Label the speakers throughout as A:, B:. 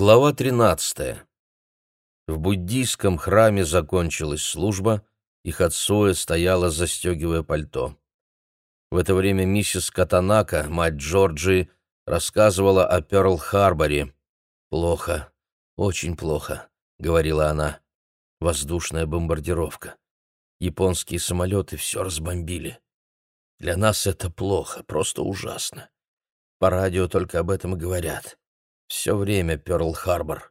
A: Глава 13. В буддийском храме закончилась служба, и Хацуэ стояла, застегивая пальто. В это время миссис Катанака, мать Джорджии, рассказывала о Пёрл-Харборе. «Плохо, очень плохо», — говорила она. «Воздушная бомбардировка. Японские самолеты все разбомбили. Для нас это плохо, просто ужасно. По радио только об этом и говорят. Все время Пёрл-Харбор.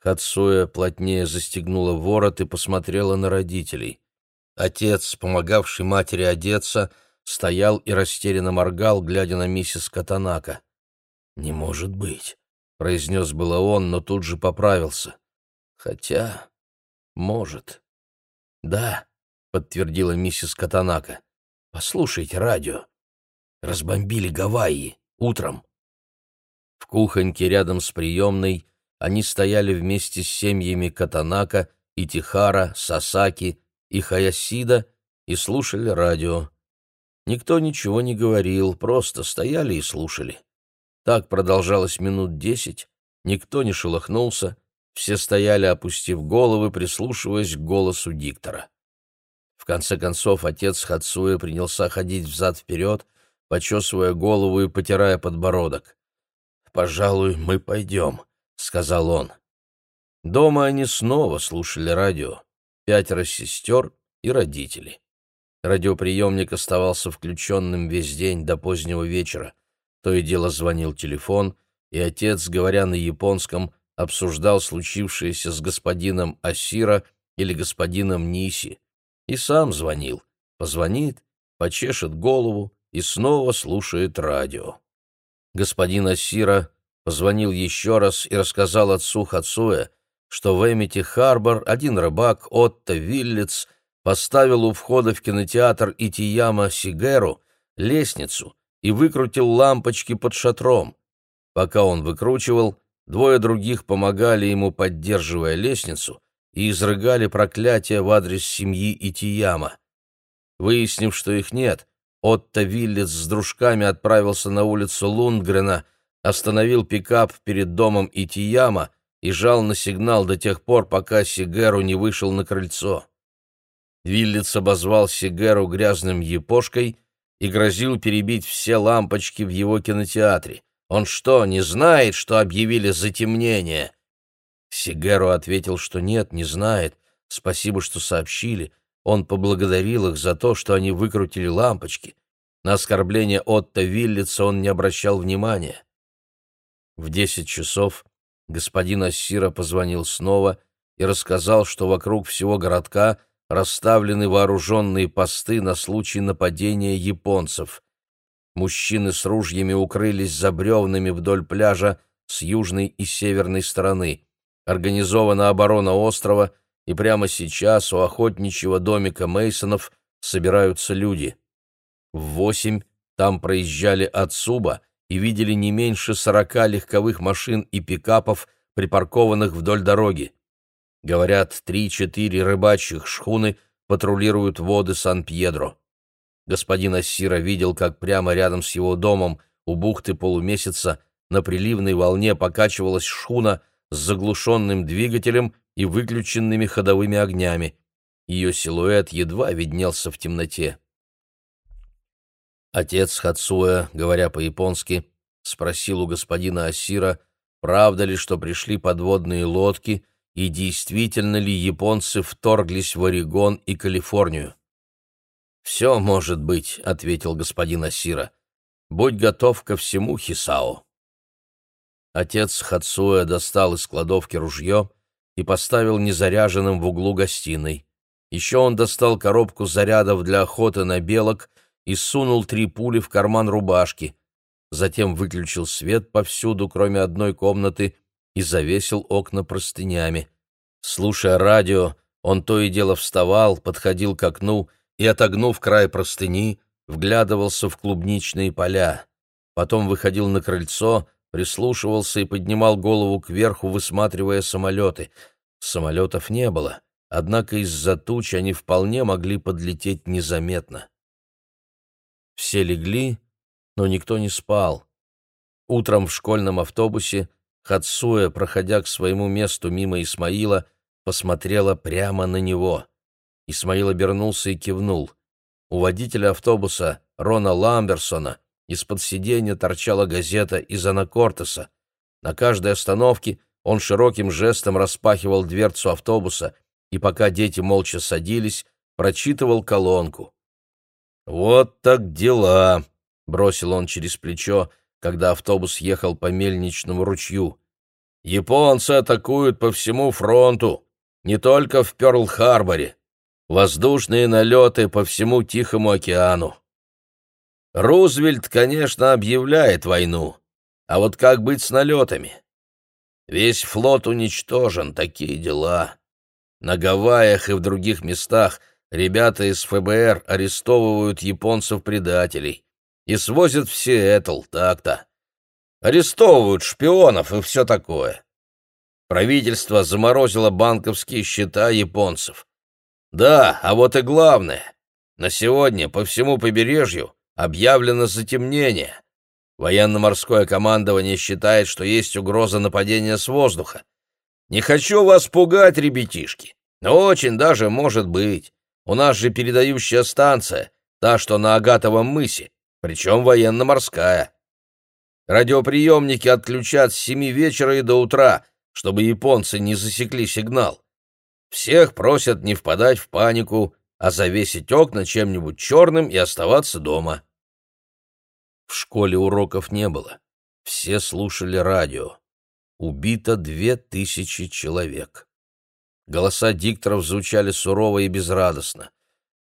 A: Хацуя плотнее застегнула ворот и посмотрела на родителей. Отец, помогавший матери одеться, стоял и растерянно моргал, глядя на миссис Катанака. «Не может быть», — произнес было он, но тут же поправился. «Хотя... может». «Да», — подтвердила миссис Катанака. «Послушайте радио. Разбомбили Гавайи утром». В кухоньке рядом с приемной они стояли вместе с семьями Катанака, Итихара, Сасаки и Хаясида и слушали радио. Никто ничего не говорил, просто стояли и слушали. Так продолжалось минут десять, никто не шелохнулся, все стояли, опустив головы, прислушиваясь к голосу диктора. В конце концов отец Хацуя принялся ходить взад-вперед, почесывая голову и потирая подбородок пожалуй, мы пойдем», — сказал он. Дома они снова слушали радио. Пятеро сестер и родители. Радиоприемник оставался включенным весь день до позднего вечера. То и дело звонил телефон, и отец, говоря на японском, обсуждал случившееся с господином Асира или господином Ниси. И сам звонил. Позвонит, почешет голову и снова слушает радио. Господин Асира позвонил еще раз и рассказал отцу Хацуэ, что в Эмити-Харбор один рыбак, Отто Виллиц, поставил у входа в кинотеатр Итияма Сигеру лестницу и выкрутил лампочки под шатром. Пока он выкручивал, двое других помогали ему, поддерживая лестницу, и изрыгали проклятия в адрес семьи Итияма. Выяснив, что их нет, Отто Виллиц с дружками отправился на улицу Лундгрена, остановил пикап перед домом Итияма и жал на сигнал до тех пор, пока Сигеру не вышел на крыльцо. Виллиц обозвал Сигеру грязным епошкой и грозил перебить все лампочки в его кинотеатре. Он что, не знает, что объявили затемнение? Сигеру ответил, что нет, не знает. Спасибо, что сообщили. Он поблагодарил их за то, что они выкрутили лампочки. На оскорбление Отто Виллица он не обращал внимания. В десять часов господин Ассира позвонил снова и рассказал, что вокруг всего городка расставлены вооруженные посты на случай нападения японцев. Мужчины с ружьями укрылись за бревнами вдоль пляжа с южной и северной стороны. Организована оборона острова — и прямо сейчас у охотничьего домика Мейсонов собираются люди. В восемь там проезжали от Суба и видели не меньше сорока легковых машин и пикапов, припаркованных вдоль дороги. Говорят, три-четыре рыбачьих шхуны патрулируют воды Сан-Пьедро. Господин Ассира видел, как прямо рядом с его домом у бухты полумесяца на приливной волне покачивалась шхуна с заглушенным двигателем и выключенными ходовыми огнями. Ее силуэт едва виднелся в темноте. Отец Хацуя, говоря по-японски, спросил у господина Асира, правда ли, что пришли подводные лодки, и действительно ли японцы вторглись в Орегон и Калифорнию. «Все может быть», — ответил господин Асира. «Будь готов ко всему, Хисао». Отец Хацуя достал из кладовки ружье и поставил незаряженным в углу гостиной. Еще он достал коробку зарядов для охоты на белок и сунул три пули в карман рубашки. Затем выключил свет повсюду, кроме одной комнаты, и завесил окна простынями. Слушая радио, он то и дело вставал, подходил к окну и, отогнув край простыни, вглядывался в клубничные поля. Потом выходил на крыльцо, прислушивался и поднимал голову кверху, высматривая самолеты. Самолетов не было, однако из-за туч они вполне могли подлететь незаметно. Все легли, но никто не спал. Утром в школьном автобусе Хацуя, проходя к своему месту мимо Исмаила, посмотрела прямо на него. Исмаил обернулся и кивнул. У водителя автобуса Рона Ламберсона из-под сиденья торчала газета из Анакортеса. На каждой остановке он широким жестом распахивал дверцу автобуса и, пока дети молча садились, прочитывал колонку. «Вот так дела!» — бросил он через плечо, когда автобус ехал по мельничному ручью. «Японцы атакуют по всему фронту, не только в Пёрл-Харборе. Воздушные налеты по всему Тихому океану. Рузвельт, конечно, объявляет войну, а вот как быть с налетами? Весь флот уничтожен, такие дела. На Гавайях и в других местах ребята из ФБР арестовывают японцев-предателей и свозят в Сиэтл, так-то. Арестовывают шпионов и все такое. Правительство заморозило банковские счета японцев. Да, а вот и главное. На сегодня по всему побережью объявлено затемнение. Военно-морское командование считает, что есть угроза нападения с воздуха. Не хочу вас пугать, ребятишки, но очень даже может быть. У нас же передающая станция, та, что на Агатовом мысе, причем военно-морская. Радиоприемники отключат с семи вечера и до утра, чтобы японцы не засекли сигнал. Всех просят не впадать в панику, а завесить окна чем-нибудь черным и оставаться дома. В школе уроков не было. Все слушали радио. Убито две тысячи человек. Голоса дикторов звучали сурово и безрадостно.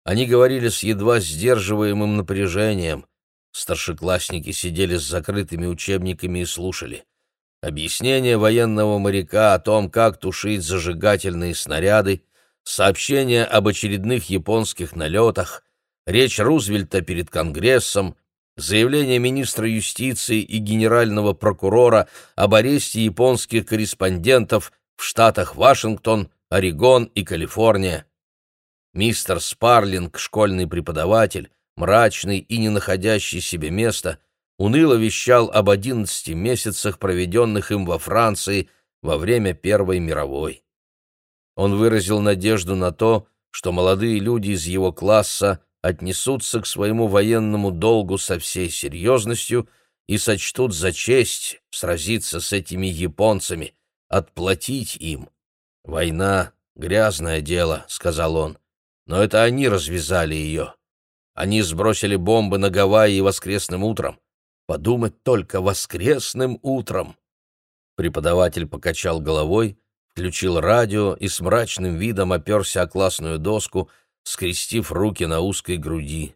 A: Они говорили с едва сдерживаемым напряжением. Старшеклассники сидели с закрытыми учебниками и слушали. Объяснение военного моряка о том, как тушить зажигательные снаряды, сообщение об очередных японских налетах, речь Рузвельта перед Конгрессом, заявление министра юстиции и генерального прокурора об аресте японских корреспондентов в штатах Вашингтон, Орегон и Калифорния. Мистер Спарлинг, школьный преподаватель, мрачный и не находящий себе места, уныло вещал об одиннадцати месяцах, проведенных им во Франции во время Первой мировой. Он выразил надежду на то, что молодые люди из его класса отнесутся к своему военному долгу со всей серьезностью и сочтут за честь сразиться с этими японцами, отплатить им. «Война — грязное дело», — сказал он, — «но это они развязали ее. Они сбросили бомбы на Гавайи воскресным утром. Подумать только воскресным утром!» Преподаватель покачал головой, включил радио и с мрачным видом оперся о классную доску, скрестив руки на узкой груди.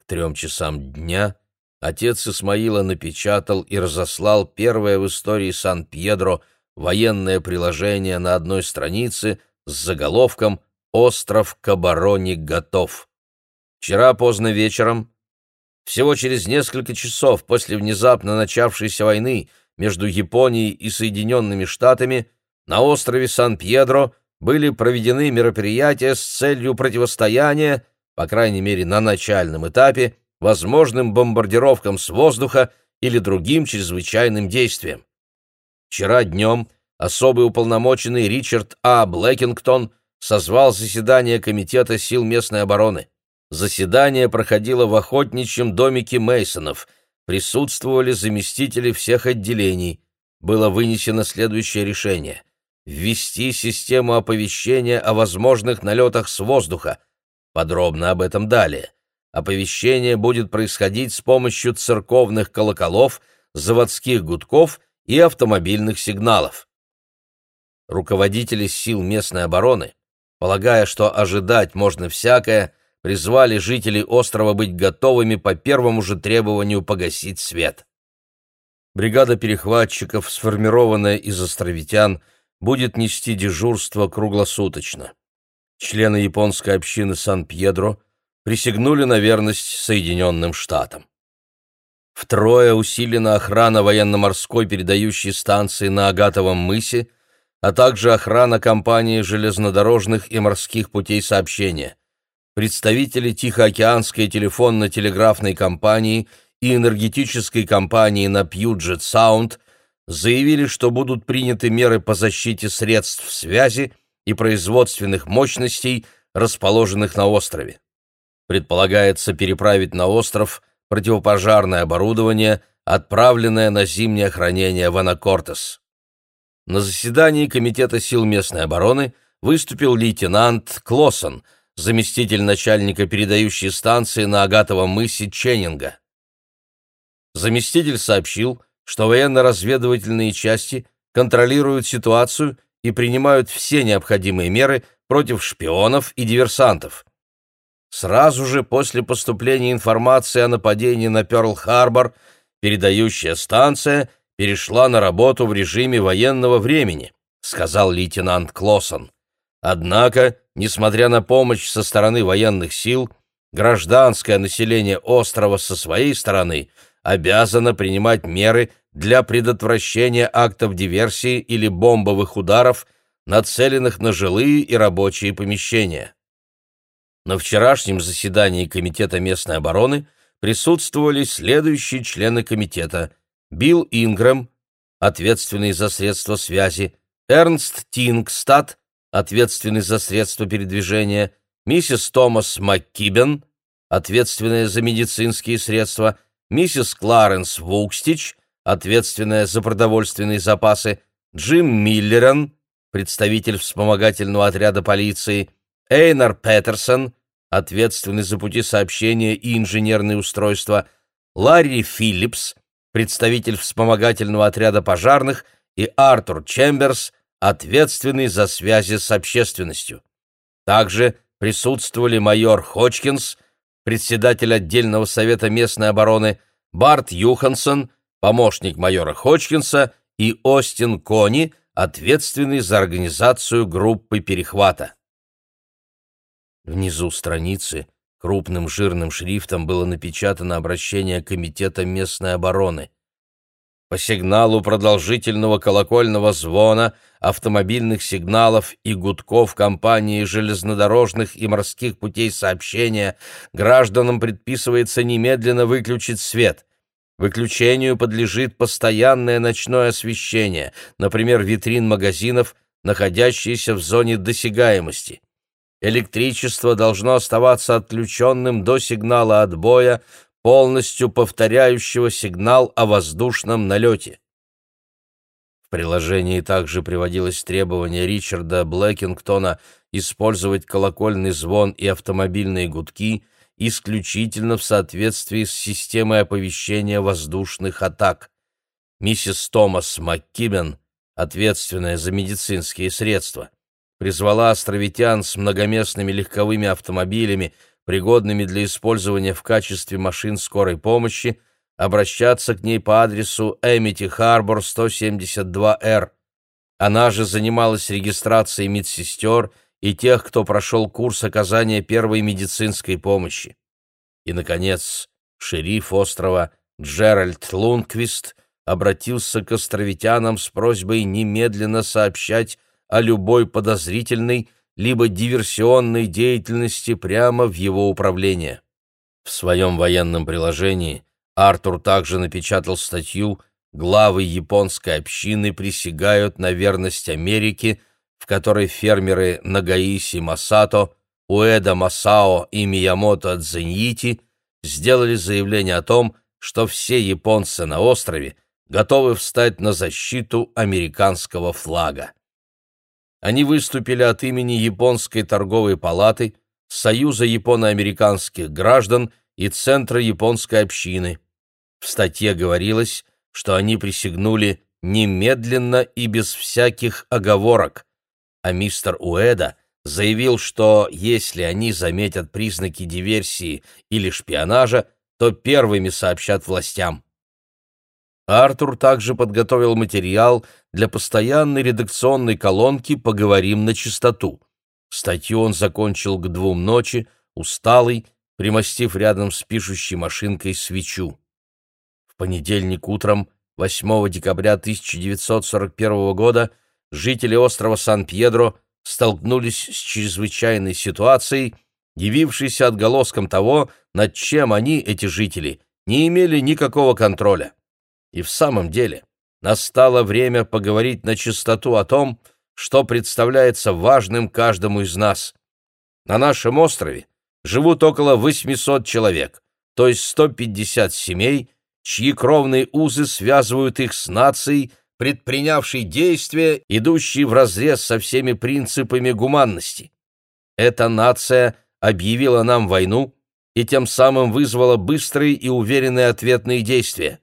A: К трем часам дня отец Исмаила напечатал и разослал первое в истории Сан-Пьедро военное приложение на одной странице с заголовком «Остров к обороне готов». Вчера поздно вечером, всего через несколько часов после внезапно начавшейся войны между Японией и Соединенными Штатами, на острове Сан-Пьедро были проведены мероприятия с целью противостояния, по крайней мере на начальном этапе, возможным бомбардировкам с воздуха или другим чрезвычайным действиям. Вчера днем особый уполномоченный Ричард А. Блэкингтон созвал заседание Комитета сил местной обороны. Заседание проходило в охотничьем домике Мейсонов. Присутствовали заместители всех отделений. Было вынесено следующее решение: ввести систему оповещения о возможных налетах с воздуха. Подробно об этом далее. Оповещение будет происходить с помощью церковных колоколов, заводских гудков и автомобильных сигналов. Руководители сил местной обороны, полагая, что ожидать можно всякое, призвали жителей острова быть готовыми по первому же требованию погасить свет. Бригада перехватчиков, сформированная из островитян, будет нести дежурство круглосуточно. Члены японской общины Сан-Пьедро присягнули на верность Соединенным Штатам. Втрое усилена охрана военно-морской передающей станции на Агатовом мысе, а также охрана компании железнодорожных и морских путей сообщения. Представители Тихоокеанской телефонно-телеграфной компании и энергетической компании на Пьюджет Саунд заявили, что будут приняты меры по защите средств связи и производственных мощностей, расположенных на острове. Предполагается переправить на остров противопожарное оборудование, отправленное на зимнее хранение в Анакортес. На заседании Комитета сил местной обороны выступил лейтенант Клоссон, заместитель начальника передающей станции на Агатовом мысе Ченнинга. Заместитель сообщил, что военно-разведывательные части контролируют ситуацию и принимают все необходимые меры против шпионов и диверсантов. Сразу же после поступления информации о нападении на Пёрл-Харбор передающая станция перешла на работу в режиме военного времени, сказал лейтенант Клоссон. Однако, несмотря на помощь со стороны военных сил, гражданское население острова со своей стороны обязано принимать меры для предотвращения актов диверсии или бомбовых ударов, нацеленных на жилые и рабочие помещения. На вчерашнем заседании Комитета местной обороны присутствовали следующие члены комитета: Билл Ингрэм, ответственный за средства связи, Эрнст Тингстад, ответственный за средства передвижения, миссис Томас МакКибен, ответственная за медицинские средства, миссис Кларенс Вукстич, ответственная за продовольственные запасы, Джим Миллерон, представитель вспомогательного отряда полиции, Эйнар Петерсон, ответственный за пути сообщения и инженерные устройства, Ларри Филлипс, представитель вспомогательного отряда пожарных, и Артур Чемберс, ответственный за связи с общественностью. Также присутствовали майор Ходжкинс, председатель отдельного совета местной обороны, Барт Юхансон, помощник майора Ходжкинса, и Остин Кони, ответственный за организацию группы перехвата. Внизу страницы крупным жирным шрифтом было напечатано обращение Комитета местной обороны. По сигналу продолжительного колокольного звона, автомобильных сигналов и гудков компании железнодорожных и морских путей сообщения гражданам предписывается немедленно выключить свет. Выключению подлежит постоянное ночное освещение, например, витрин магазинов, находящиеся в зоне досягаемости. Электричество должно оставаться отключенным до сигнала отбоя, полностью повторяющего сигнал о воздушном налете. В приложении также приводилось требование Ричарда Блэкингтона использовать колокольный звон и автомобильные гудки исключительно в соответствии с системой оповещения воздушных атак. Миссис Томас МакКибен, ответственная за медицинские средства, призвала островитян с многоместными легковыми автомобилями, пригодными для использования в качестве машин скорой помощи, обращаться к ней по адресу Эмити Харбор, 172-Р. Она же занималась регистрацией медсестер и тех, кто прошел курс оказания первой медицинской помощи. И, наконец, шериф острова Джеральд Лунквист обратился к островитянам с просьбой немедленно сообщать о любой подозрительной либо диверсионной деятельности прямо в его управление. В своем военном приложении Артур также напечатал статью «Главы японской общины присягают на верность Америке», в которой фермеры Нагаиси Масато, Уэда Масао и Миямото Дзеньити сделали заявление о том, что все японцы на острове готовы встать на защиту американского флага. Они выступили от имени Японской торговой палаты, Союза японо-американских граждан и Центра японской общины. В статье говорилось, что они присягнули немедленно и без всяких оговорок, а мистер Уэда заявил, что если они заметят признаки диверсии или шпионажа, то первыми сообщат властям. Артур также подготовил материал для постоянной редакционной колонки «Поговорим на чистоту». Статью он закончил к двум ночи, усталый, примостив рядом с пишущей машинкой свечу. В понедельник утром, 8 декабря 1941 года, жители острова Сан-Пьедро столкнулись с чрезвычайной ситуацией, явившейся отголоском того, над чем они, эти жители, не имели никакого контроля. И в самом деле, настало время поговорить на чистоту о том, что представляется важным каждому из нас. На нашем острове живут около 800 человек, то есть 150 семей, чьи кровные узы связывают их с нацией, предпринявшей действия, идущие вразрез со всеми принципами гуманности. Эта нация объявила нам войну и тем самым вызвала быстрые и уверенные ответные действия.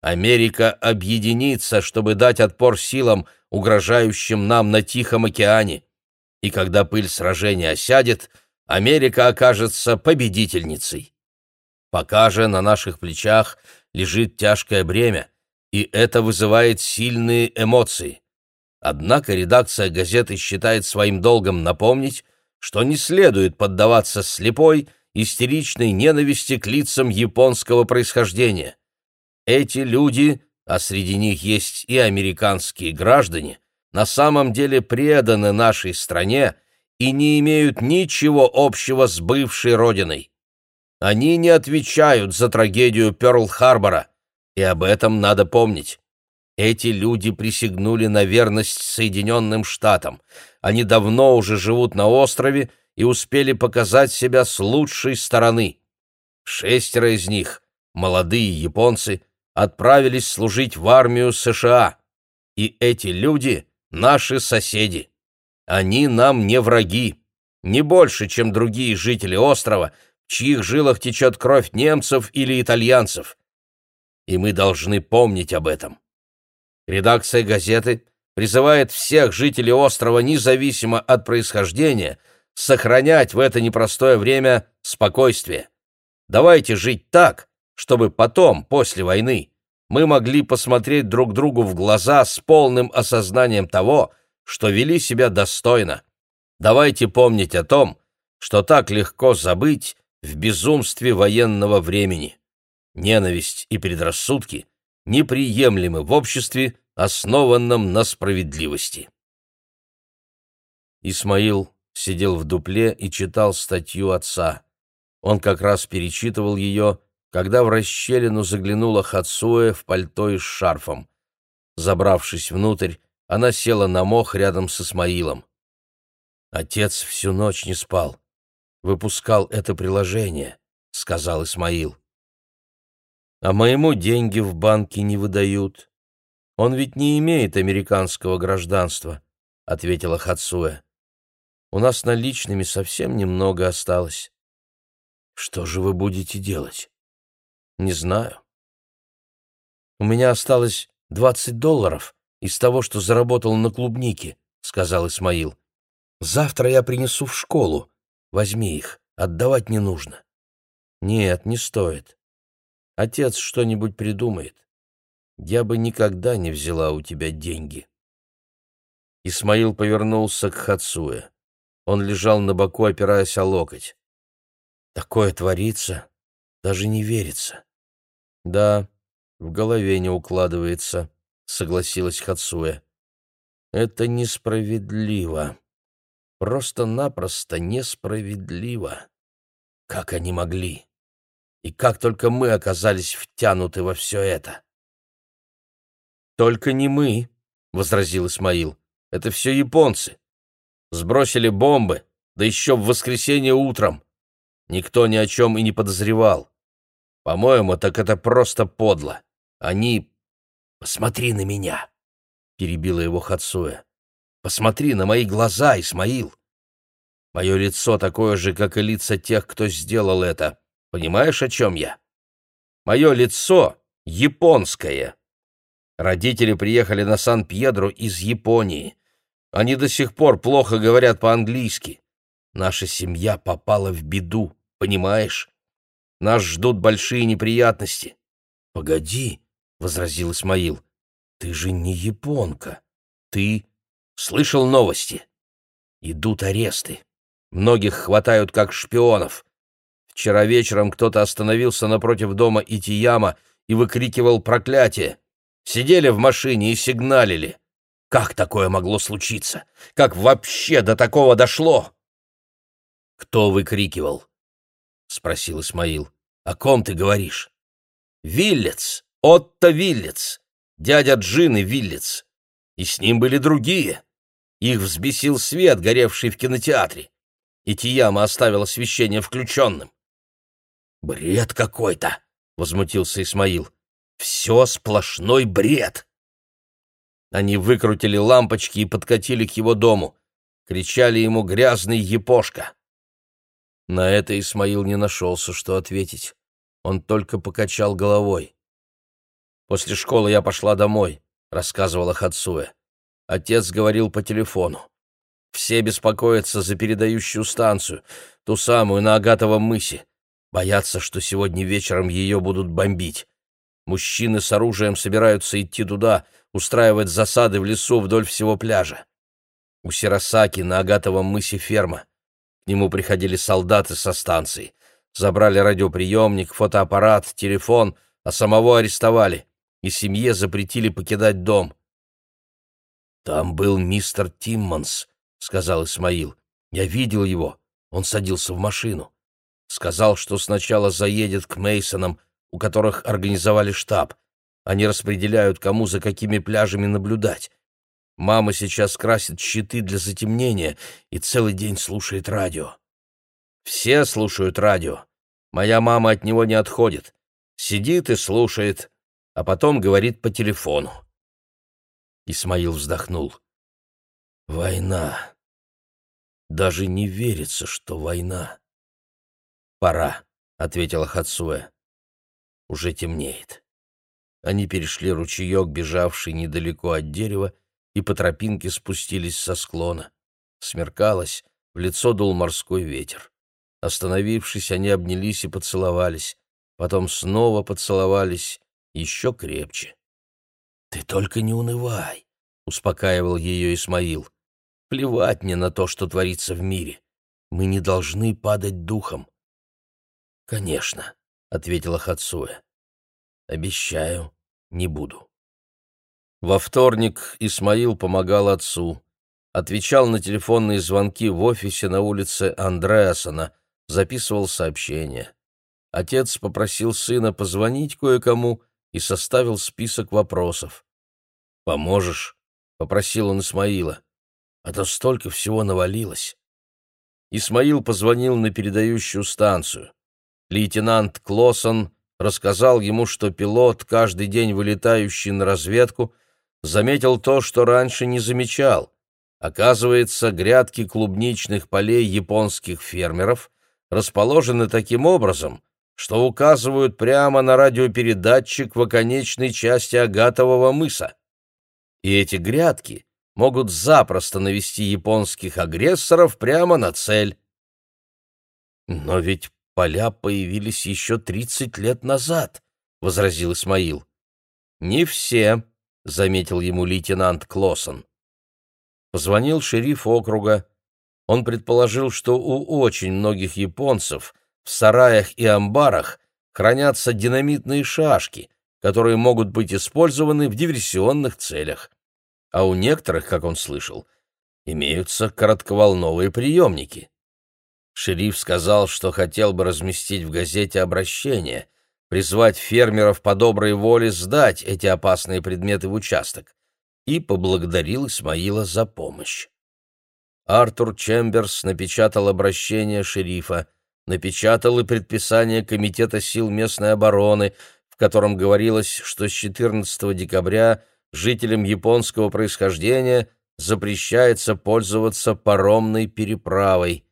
A: Америка объединится, чтобы дать отпор силам, угрожающим нам на Тихом океане. И когда пыль сражения осядет, Америка окажется победительницей. Пока же на наших плечах лежит тяжкое бремя, и это вызывает сильные эмоции. Однако редакция газеты считает своим долгом напомнить, что не следует поддаваться слепой, истеричной ненависти к лицам японского происхождения. Эти люди, а среди них есть и американские граждане, на самом деле преданы нашей стране и не имеют ничего общего с бывшей родиной. Они не отвечают за трагедию Пёрл-Харбора, и об этом надо помнить. Эти люди присягнули на верность Соединенным Штатам. Они давно уже живут на острове и успели показать себя с лучшей стороны. Шестеро из них, молодые японцы, отправились служить в армию США. И эти люди — наши соседи. Они нам не враги, не больше, чем другие жители острова, в чьих жилах течет кровь немцев или итальянцев. И мы должны помнить об этом. Редакция газеты призывает всех жителей острова, независимо от происхождения, сохранять в это непростое время спокойствие. Давайте жить так, чтобы потом, после войны, мы могли посмотреть друг другу в глаза с полным осознанием того, что вели себя достойно. Давайте помнить о том, что так легко забыть в безумстве военного времени. Ненависть и предрассудки неприемлемы в обществе, основанном на справедливости. Исмаил сидел в дупле и читал статью отца. Он как раз перечитывал ее, когда в расщелину заглянула Хацуэ в пальто и с шарфом. Забравшись внутрь, она села на мох рядом с Исмаилом. «Отец всю ночь не спал. Выпускал это приложение», — сказал Исмаил. «А моему деньги в банке не выдают. Он ведь не имеет американского гражданства», — ответила Хацуэ. «У нас наличными совсем немного осталось». «Что же вы будете делать?» «Не знаю». «У меня осталось двадцать долларов», из того, что заработал на клубнике», — сказал Исмаил. «Завтра я принесу в школу. Возьми их, отдавать не нужно». «Нет, не стоит. Отец что-нибудь придумает. Я бы никогда не взяла у тебя деньги». Исмаил повернулся к Хацуе. Он лежал на боку, опираясь о локоть. «Такое творится, даже не верится». «Да, в голове не укладывается», согласилась Хацуэ. Это несправедливо. Просто-напросто несправедливо. Как они могли? И как только мы оказались втянуты во все это? Только не мы, возразил Исмаил. Это все японцы. Сбросили бомбы, да еще в воскресенье утром. Никто ни о чем и не подозревал. По-моему, так это просто подло. Они «Посмотри на меня!» — перебила его Хацуя. «Посмотри на мои глаза, Исмаил! Мое лицо такое же, как и лица тех, кто сделал это. Понимаешь, о чем я? Мое лицо японское. Родители приехали на Сан-Пьедро из Японии. Они до сих пор плохо говорят по-английски. Наша семья попала в беду, понимаешь? Нас ждут большие неприятности. Погоди, — возразил Исмаил. «Ты же не японка. Ты слышал новости? Идут аресты. Многих хватают как шпионов. Вчера вечером кто-то остановился напротив дома Итияма и выкрикивал проклятие. Сидели в машине и сигналили. Как такое могло случиться? Как вообще до такого дошло?» «Кто выкрикивал?» — спросил Исмаил. «О ком ты говоришь?» «Виллец!» Отто Виллец. дядя Джин и Виллиц. И с ним были другие. Их взбесил свет, горевший в кинотеатре. И Тияма оставил освещение включенным. «Бред какой-то!» — возмутился Исмаил. «Все сплошной бред!» Они выкрутили лампочки и подкатили к его дому. Кричали ему «грязный епошка». На это Исмаил не нашелся, что ответить. Он только покачал головой. «После школы я пошла домой», — рассказывала Хацуэ. Отец говорил по телефону. «Все беспокоятся за передающую станцию, ту самую на Агатовом мысе. Боятся, что сегодня вечером ее будут бомбить. Мужчины с оружием собираются идти туда, устраивать засады в лесу вдоль всего пляжа. У Сиросаки на Агатовом мысе ферма. Нему приходили солдаты со станции. Забрали радиоприемник, фотоаппарат, телефон, а самого арестовали. И семье запретили покидать дом. «Там был мистер Тиммонс», — сказал Исмаил. «Я видел его. Он садился в машину. Сказал, что сначала заедет к Мейсонам, у которых организовали штаб. Они распределяют, кому за какими пляжами наблюдать. Мама сейчас красит щиты для затемнения и целый день слушает радио. Все слушают радио. Моя мама от него не отходит. Сидит и слушает, а потом говорит по телефону. Исмаил вздохнул. Война. Даже не верится, что война. Пора, ответила Хацуэ. Уже темнеет. Они перешли ручеек, бежавший недалеко от дерева, и по тропинке спустились со склона. Смеркалось, в лицо дул морской ветер. Остановившись, они обнялись и поцеловались. Потом снова поцеловались еще крепче. «Ты только не унывай», — успокаивал ее Исмаил. «Плевать мне на то, что творится в мире. Мы не должны падать духом». «Конечно», — ответила Хацуэ. «Обещаю, не буду». Во вторник Исмаил помогал отцу. Отвечал на телефонные звонки в офисе на улице Андреасона, записывал сообщения. Отец попросил сына позвонить кое-кому и составил список вопросов. «Поможешь?» — попросил он Исмаила. «А то столько всего навалилось». Исмаил позвонил на передающую станцию. Лейтенант Клосон рассказал ему, что пилот, каждый день вылетающий на разведку, заметил то, что раньше не замечал. Оказывается, грядки клубничных полей японских фермеров расположены таким образом, что указывают прямо на радиопередатчик в оконечной части Агатового мыса. И эти грядки могут запросто навести японских агрессоров прямо на цель. Но ведь поля появились еще тридцать лет назад, — возразил Исмаил. Не все, — заметил ему лейтенант Клосон. Позвонил шериф округа, он предположил, что у очень многих японцев в сараях и амбарах хранятся динамитные шашки, которые могут быть использованы в диверсионных целях. А у некоторых, как он слышал, имеются коротковолновые приемники. Шериф сказал, что хотел бы разместить в газете обращение, призвать фермеров по доброй воле сдать эти опасные предметы в участок, и поблагодарил Исмаила за помощь. Артур Чемберс напечатал обращение шерифа, напечатал и предписание Комитета сил местной обороны, в котором говорилось, что с 14 декабря жителям японского происхождения запрещается пользоваться паромной переправой.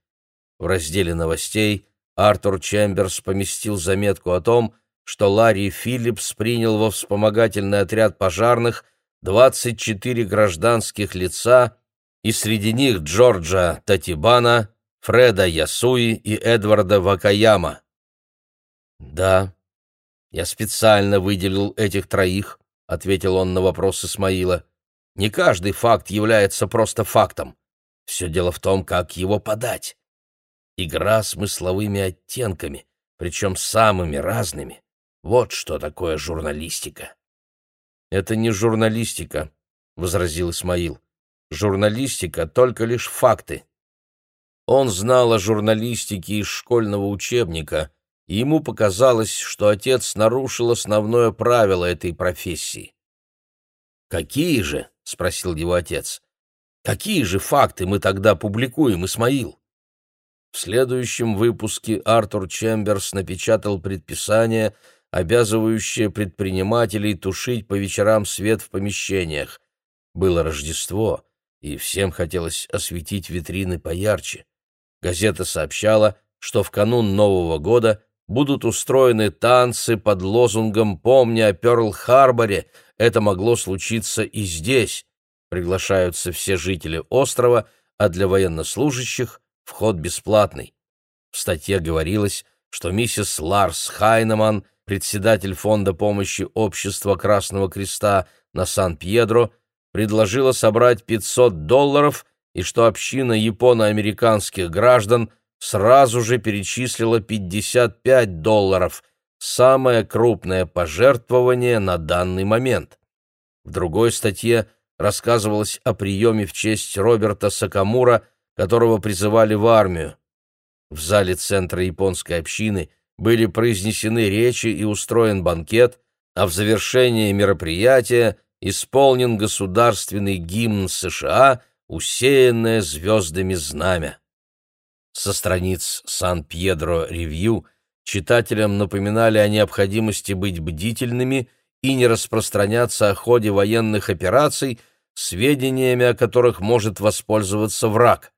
A: В разделе новостей Артур Чемберс поместил заметку о том, что Ларри Филлипс принял во вспомогательный отряд пожарных 24 гражданских лица и среди них Джорджа Татибана, Фреда Ясуи и Эдварда Вакаяма. «Да, я специально выделил этих троих», — ответил он на вопрос Исмаила. «Не каждый факт является просто фактом. Все дело в том, как его подать. Игра смысловыми оттенками, причем самыми разными. Вот что такое журналистика». «Это не журналистика», — возразил Исмаил. Журналистика — только лишь факты. Он знал о журналистике из школьного учебника, и ему показалось, что отец нарушил основное правило этой профессии. «Какие же?» — спросил его отец. «Какие же факты мы тогда публикуем, Исмаил?» В следующем выпуске Артур Чемберс напечатал предписание, обязывающее предпринимателей тушить по вечерам свет в помещениях. Было Рождество, и всем хотелось осветить витрины поярче. Газета сообщала, что в канун Нового года будут устроены танцы под лозунгом «Помни о Пёрл-Харборе», это могло случиться и здесь. Приглашаются все жители острова, а для военнослужащих вход бесплатный. В статье говорилось, что миссис Ларс Хайнеман, председатель фонда помощи Общества Красного Креста на Сан-Пьедро, предложила собрать 500 долларов и что община японо-американских граждан сразу же перечислила 55 долларов, самое крупное пожертвование на данный момент. В другой статье рассказывалось о приеме в честь Роберта Сакамура, которого призывали в армию. В зале центра японской общины были произнесены речи и устроен банкет, а в завершении мероприятия исполнен государственный гимн США – усеянное звездами знамя. Со страниц «Сан-Пьедро Ревью» читателям напоминали о необходимости быть бдительными и не распространяться о ходе военных операций, сведениями о которых может воспользоваться враг.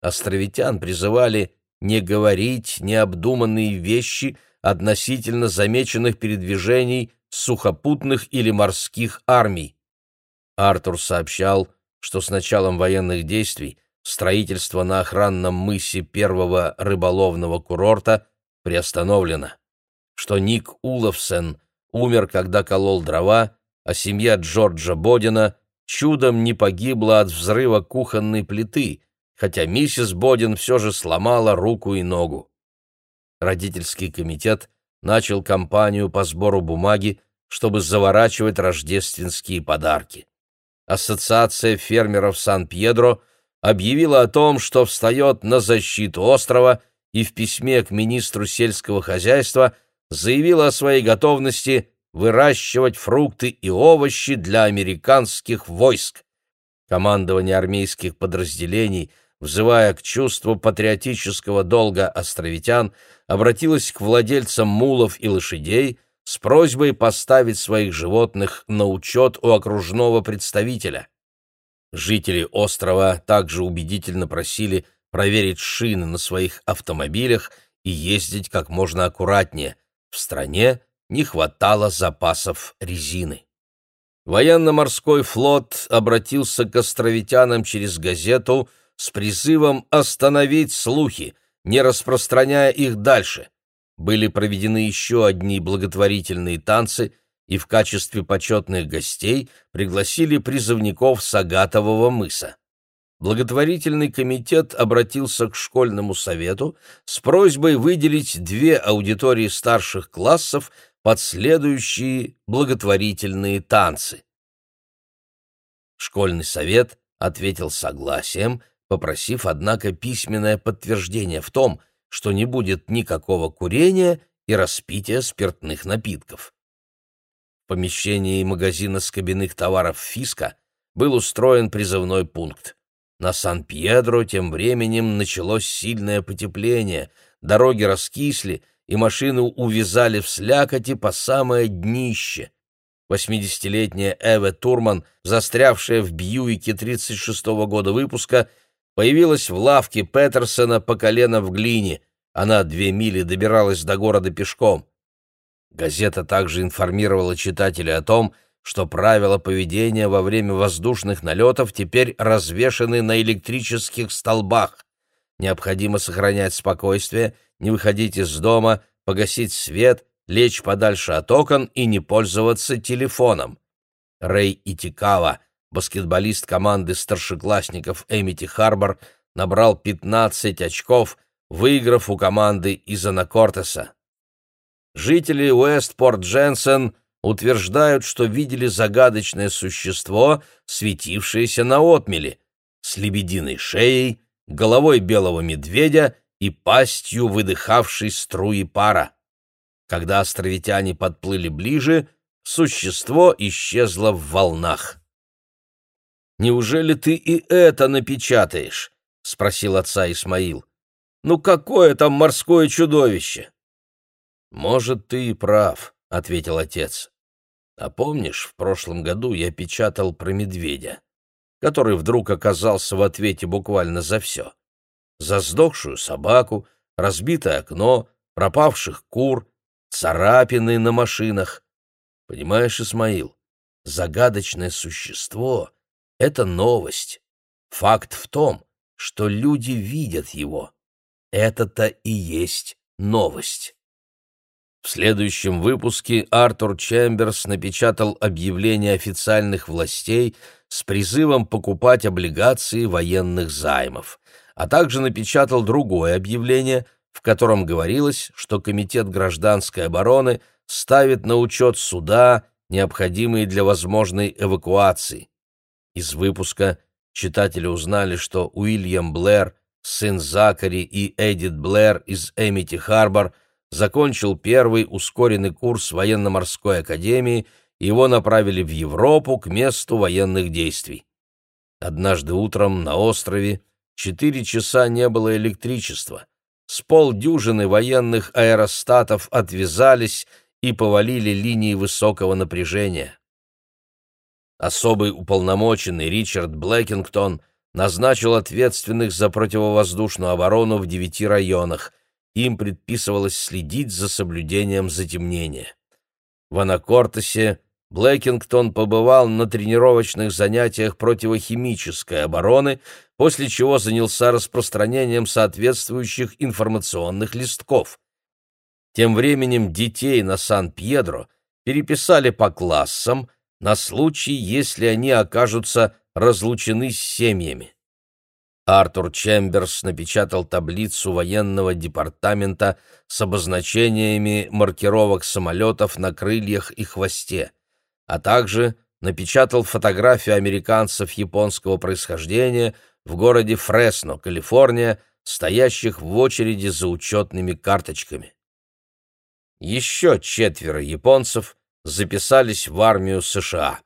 A: Островитян призывали не говорить необдуманные вещи относительно замеченных передвижений сухопутных или морских армий. Артур сообщал, что с началом военных действий строительство на охранном мысе первого рыболовного курорта приостановлено, что Ник Уловсен умер, когда колол дрова, а семья Джорджа Бодина чудом не погибла от взрыва кухонной плиты, хотя миссис Бодин все же сломала руку и ногу. Родительский комитет начал кампанию по сбору бумаги, чтобы заворачивать рождественские подарки. Ассоциация фермеров Сан-Пьедро объявила о том, что встает на защиту острова и в письме к министру сельского хозяйства заявила о своей готовности выращивать фрукты и овощи для американских войск. Командование армейских подразделений, взывая к чувству патриотического долга островитян, обратилось к владельцам мулов и лошадей – с просьбой поставить своих животных на учет у окружного представителя. Жители острова также убедительно просили проверить шины на своих автомобилях и ездить как можно аккуратнее. В стране не хватало запасов резины. Военно-морской флот обратился к островитянам через газету с призывом остановить слухи, не распространяя их дальше были проведены еще одни благотворительные танцы, и в качестве почетных гостей пригласили призывников Сагатового мыса. Благотворительный комитет обратился к школьному совету с просьбой выделить две аудитории старших классов под следующие благотворительные танцы. Школьный совет ответил согласием, попросив, однако, письменное подтверждение в том, что не будет никакого курения и распития спиртных напитков. В помещении магазина скобяных товаров «Фиска» был устроен призывной пункт. На Сан-Пьедро тем временем началось сильное потепление, дороги раскисли, и машины увязали в слякоти по самое днище. Восьмидесятилетняя Эве Турман, застрявшая в Бьюике 36-го года выпуска, появилась в лавке Петерсона по колено в глине. Она две мили добиралась до города пешком. Газета также информировала читателей о том, что правила поведения во время воздушных налетов теперь развешаны на электрических столбах. Необходимо сохранять спокойствие, не выходить из дома, погасить свет, лечь подальше от окон и не пользоваться телефоном. Рэй Итикава баскетболист команды старшеклассников Эмити Харбор, набрал 15 очков, выиграв у команды из Анакортеса. Жители Уэстпорт-Дженсен утверждают, что видели загадочное существо, светившееся на отмеле, с лебединой шеей, головой белого медведя и пастью, выдыхавшей струи пара. Когда островитяне подплыли ближе, существо исчезло в волнах. Неужели ты и это напечатаешь?» — спросил отца Исмаил. «Ну какое там морское чудовище?» «Может, ты и прав», — ответил отец. «А помнишь, в прошлом году я печатал про медведя, который вдруг оказался в ответе буквально за все? За сдохшую собаку, разбитое окно, пропавших кур, царапины на машинах. Понимаешь, Исмаил, загадочное существо — это новость. Факт в том, что люди видят его. Это-то и есть новость. В следующем выпуске Артур Чемберс напечатал объявление официальных властей с призывом покупать облигации военных займов, а также напечатал другое объявление, в котором говорилось, что Комитет гражданской обороны ставит на учет суда, необходимые для возможной эвакуации. Из выпуска читатели узнали, что Уильям Блэр, сын Закари и Эдит Блэр из Эмити-Харбор, закончил первый ускоренный курс военно-морской академии, его направили в Европу к месту военных действий. Однажды утром на острове четыре часа не было электричества. С полдюжины военных аэростатов отвязались и повалили линии высокого напряжения. Особый уполномоченный Ричард Блэкингтон назначил ответственных за противовоздушную оборону в девяти районах. Им предписывалось следить за соблюдением затемнения. В Анакортесе Блэкингтон побывал на тренировочных занятиях противохимической обороны, после чего занялся распространением соответствующих информационных листков. Тем временем детей на Сан-Пьедро переписали по классам на случай, если они окажутся разлучены с семьями. Артур Чемберс напечатал таблицу военного департамента с обозначениями маркировок самолетов на крыльях и хвосте, а также напечатал фотографию американцев японского происхождения в городе Фресно, Калифорния, стоящих в очереди за учетными карточками. Еще четверо японцев записались в армию США.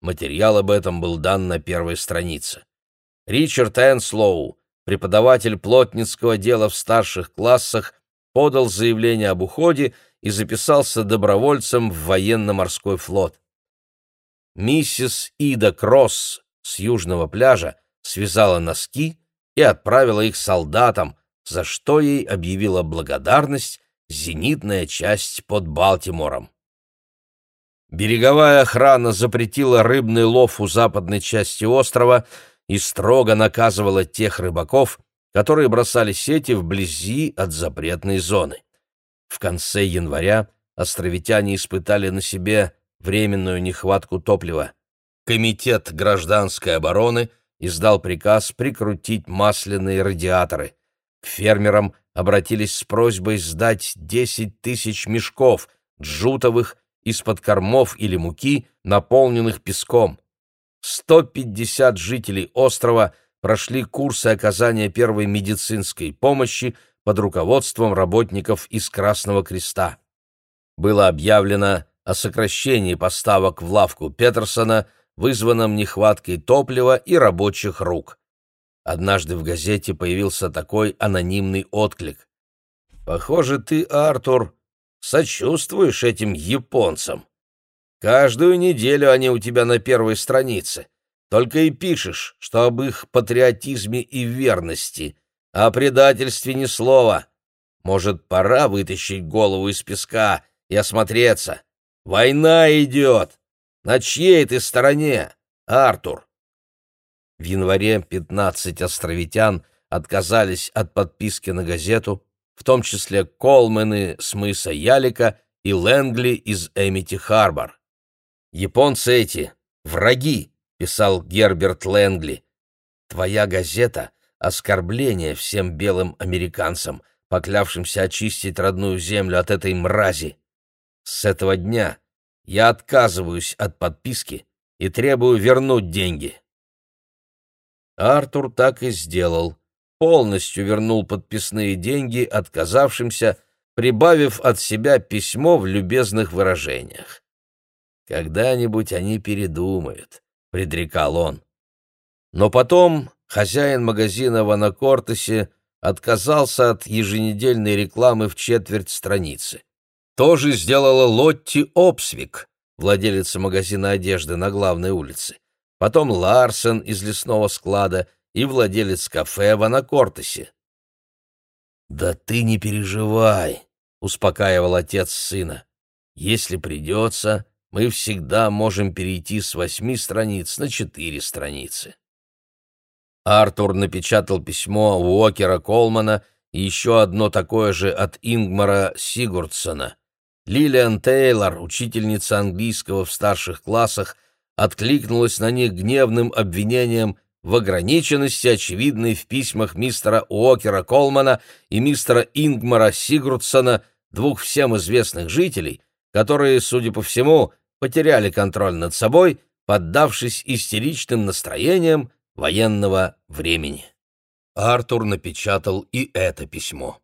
A: Материал об этом был дан на первой странице. Ричард Энслоу, преподаватель плотницкого дела в старших классах, подал заявление об уходе и записался добровольцем в военно-морской флот. Миссис Ида Кросс с южного пляжа связала носки и отправила их солдатам, за что ей объявила благодарность зенитная часть под Балтимором. Береговая охрана запретила рыбный лов у западной части острова и строго наказывала тех рыбаков, которые бросали сети вблизи от запретной зоны. В конце января островитяне испытали на себе временную нехватку топлива. Комитет гражданской обороны издал приказ прикрутить масляные радиаторы. К фермерам обратились с просьбой сдать 10 тысяч мешков джутовых из-под кормов или муки, наполненных песком. 150 жителей острова прошли курсы оказания первой медицинской помощи под руководством работников из Красного Креста. Было объявлено о сокращении поставок в лавку Петерсона, вызванном нехваткой топлива и рабочих рук. Однажды в газете появился такой анонимный отклик. «Похоже, ты, Артур, сочувствуешь этим японцам. Каждую неделю они у тебя на первой странице. Только и пишешь, что об их патриотизме и верности, а о предательстве ни слова. Может, пора вытащить голову из песка и осмотреться? Война идет! На чьей ты стороне, Артур?» В январе 15 островитян отказались от подписки на газету, в том числе Колмены с мыса Ялика и Лэнгли из Эмити-Харбор. «Японцы эти — враги», — писал Герберт Лэнгли. «Твоя газета — оскорбление всем белым американцам, поклявшимся очистить родную землю от этой мрази. С этого дня я отказываюсь от подписки и требую вернуть деньги». Артур так и сделал. Полностью вернул подписные деньги отказавшимся, прибавив от себя письмо в любезных выражениях. «Когда-нибудь они передумают», — предрекал он. Но потом хозяин магазина в Анакортесе отказался от еженедельной рекламы в четверть страницы. То же сделала Лотти Обсвик, владелица магазина одежды на главной улице. Потом Ларсен из лесного склада и владелец кафе в Анакортесе. «Да ты не переживай», — успокаивал отец сына. «Если придется, мы всегда можем перейти с восьми страниц на четыре страницы». Артур напечатал письмо Уокера Колмана и еще одно такое же от Ингмара Сигурдсона. Лилиан Тейлор, учительница английского в старших классах, откликнулась на них гневным обвинением в ограниченности, очевидной в письмах мистера Уокера Колмана и мистера Ингмара Сигурдсона, двух всем известных жителей, которые, судя по всему, потеряли контроль над собой, поддавшись истеричным настроениям военного времени. Артур напечатал и это письмо.